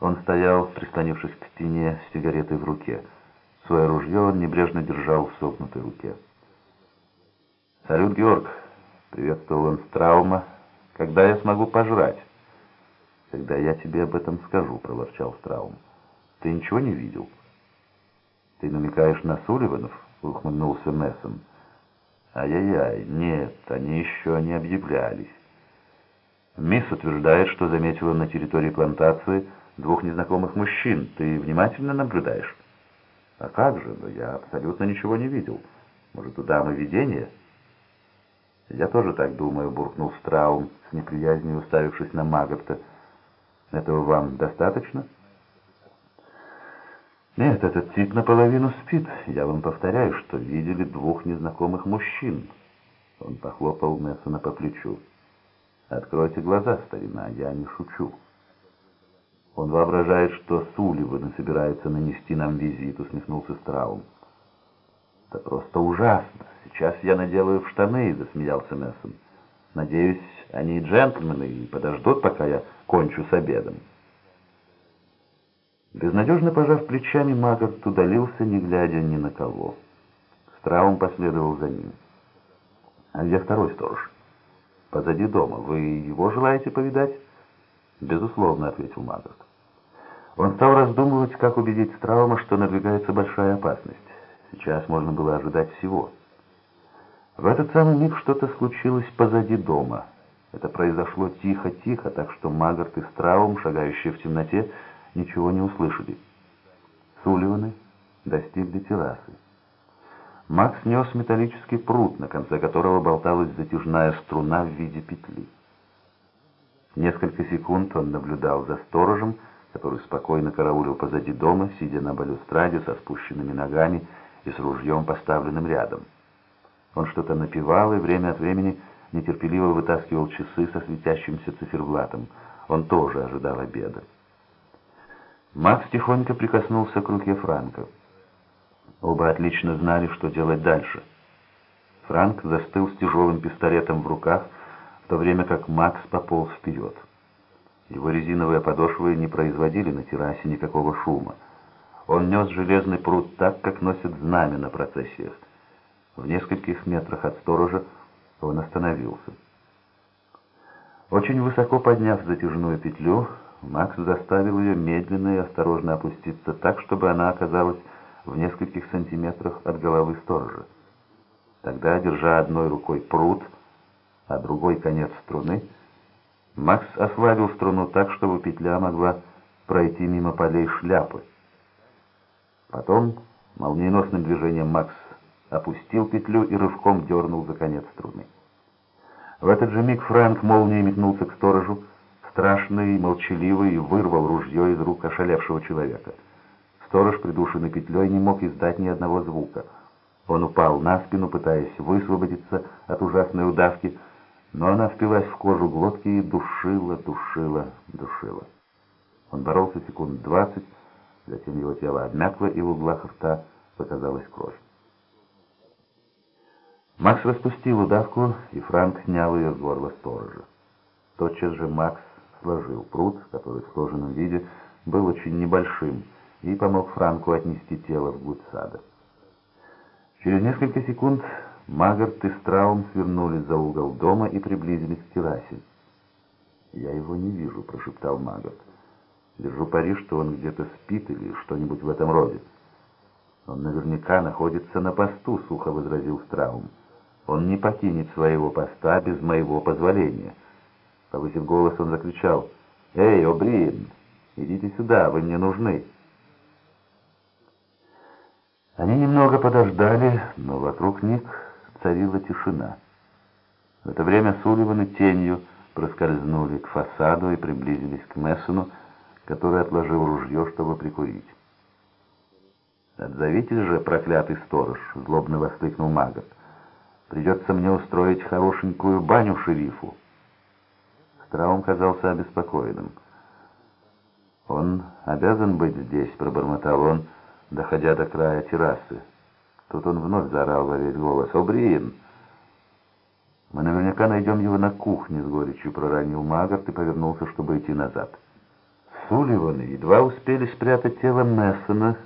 Он стоял, прислонившись к стене, с сигаретой в руке. Свое ружье он небрежно держал в согнутой руке. «Салют, Георг!» — приветствовал он Страума. «Когда я смогу пожрать?» «Когда я тебе об этом скажу», — проворчал Страум. «Ты ничего не видел?» «Ты намекаешь на Сулливанов?» — ухмыльнулся Мессон. «Ай-яй-яй, нет, они еще не объявлялись». Мисс утверждает, что заметила на территории плантации двух незнакомых мужчин. Ты внимательно наблюдаешь? А как же, но я абсолютно ничего не видел. Может, у дамы видение? Я тоже так думаю, буркнул Страум, с неприязнью уставившись на Магота. Этого вам достаточно? Нет, этот тип наполовину спит. Я вам повторяю, что видели двух незнакомых мужчин. Он похлопал Мессона по плечу. Откройте глаза, старина, я не шучу. Он воображает, что Сулливан собирается нанести нам визит, усмехнулся Страум. Это просто ужасно. Сейчас я наделаю в штаны, засмеялся Мессон. Надеюсь, они джентльмены и подождут, пока я кончу с обедом. Безнадежно пожав плечами, Магарт удалился, не глядя ни на кого. Страум последовал за ним. «А где второй сторож?» «Позади дома. Вы его желаете повидать?» «Безусловно», — ответил Магарт. Он стал раздумывать, как убедить Страума, что надвигается большая опасность. Сейчас можно было ожидать всего. В этот самый миг что-то случилось позади дома. Это произошло тихо-тихо, так что Магарт и Страум, шагающие в темноте, ничего не услышали. Сулливаны достигли террасы. Макс нес металлический пруд, на конце которого болталась затяжная струна в виде петли. Несколько секунд он наблюдал за сторожем, который спокойно караулил позади дома, сидя на балюстраде со спущенными ногами и с ружьем, поставленным рядом. Он что-то напевал и время от времени нетерпеливо вытаскивал часы со светящимся циферблатом. Он тоже ожидал обеда. Макс тихонько прикоснулся к руке Франка. Оба отлично знали, что делать дальше. Франк застыл с тяжелым пистолетом в руках, в то время как Макс пополз вперед. Его резиновые подошвы не производили на террасе никакого шума. Он нес железный пруд так, как носят знамя на процессиях. В нескольких метрах от сторожа он остановился. Очень высоко подняв затяжную петлю, Макс заставил ее медленно и осторожно опуститься так, чтобы она оказалась в нескольких сантиметрах от головы сторожа. Тогда, держа одной рукой пруд, а другой конец струны, Макс ослабил струну так, чтобы петля могла пройти мимо полей шляпы. Потом молниеносным движением Макс опустил петлю и рывком дернул за конец струны. В этот же миг Фрэнк молнией метнулся к сторожу, страшный, молчаливый, и вырвал ружье из рук ошалевшего человека. Сторож, придушенный петлей, не мог издать ни одного звука. Он упал на спину, пытаясь высвободиться от ужасной удавки, но она впилась в кожу глотки и душила, душила, душила. Он боролся секунд двадцать, затем его тело обмякло, и в углах рта показалась кровь. Макс распустил удавку, и Франк снял ее с горла сторожа. Тотчас же Макс сложил пруд, который в сложенном виде был очень небольшим, и помог Франку отнести тело вглубь сада. Через несколько секунд Магарт и Страум свернули за угол дома и приблизились к террасе. «Я его не вижу», — прошептал Магарт. «Держу пари, что он где-то спит или что-нибудь в этом роде». «Он наверняка находится на посту», — сухо возразил Страум. «Он не покинет своего поста без моего позволения». Повысив голос, он закричал. «Эй, О'Бриен, идите сюда, вы мне нужны». Они немного подождали, но вокруг них царила тишина. В это время Сулливаны тенью проскользнули к фасаду и приблизились к Мессону, который отложил ружье, чтобы прикурить. «Отзовитесь же, проклятый сторож!» — злобно воскликнул Магот. «Придется мне устроить хорошенькую баню шерифу». Страум казался обеспокоенным. «Он обязан быть здесь», — пробормотал он, доходя до края террасы. Тут он вновь заорал во весь голос. «Обриин!» «Мы наверняка найдем его на кухне», — с горечью проронил Магарт и повернулся, чтобы идти назад. Сулливаны едва успели спрятать тело Мессона